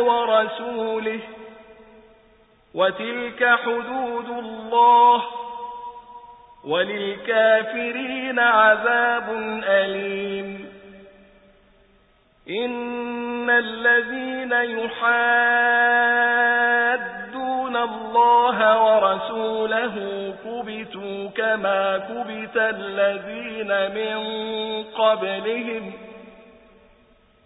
ورسوله وتلك حدود الله وللكافرين عذاب أليم. إن الذين يحادون الله ورسوله كبتوا كما كبت الذين من قبلهم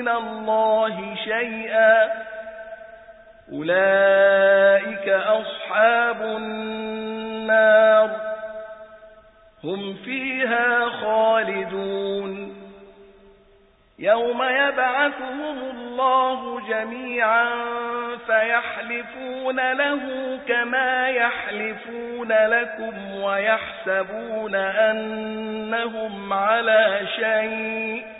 من الله شيئا. أولئك أصحاب النار. هم فيها خالدون. يوم يبعثهم الله جميعا فيحلفون له كما يحلفون لكم ويحسبون أنهم على شيء.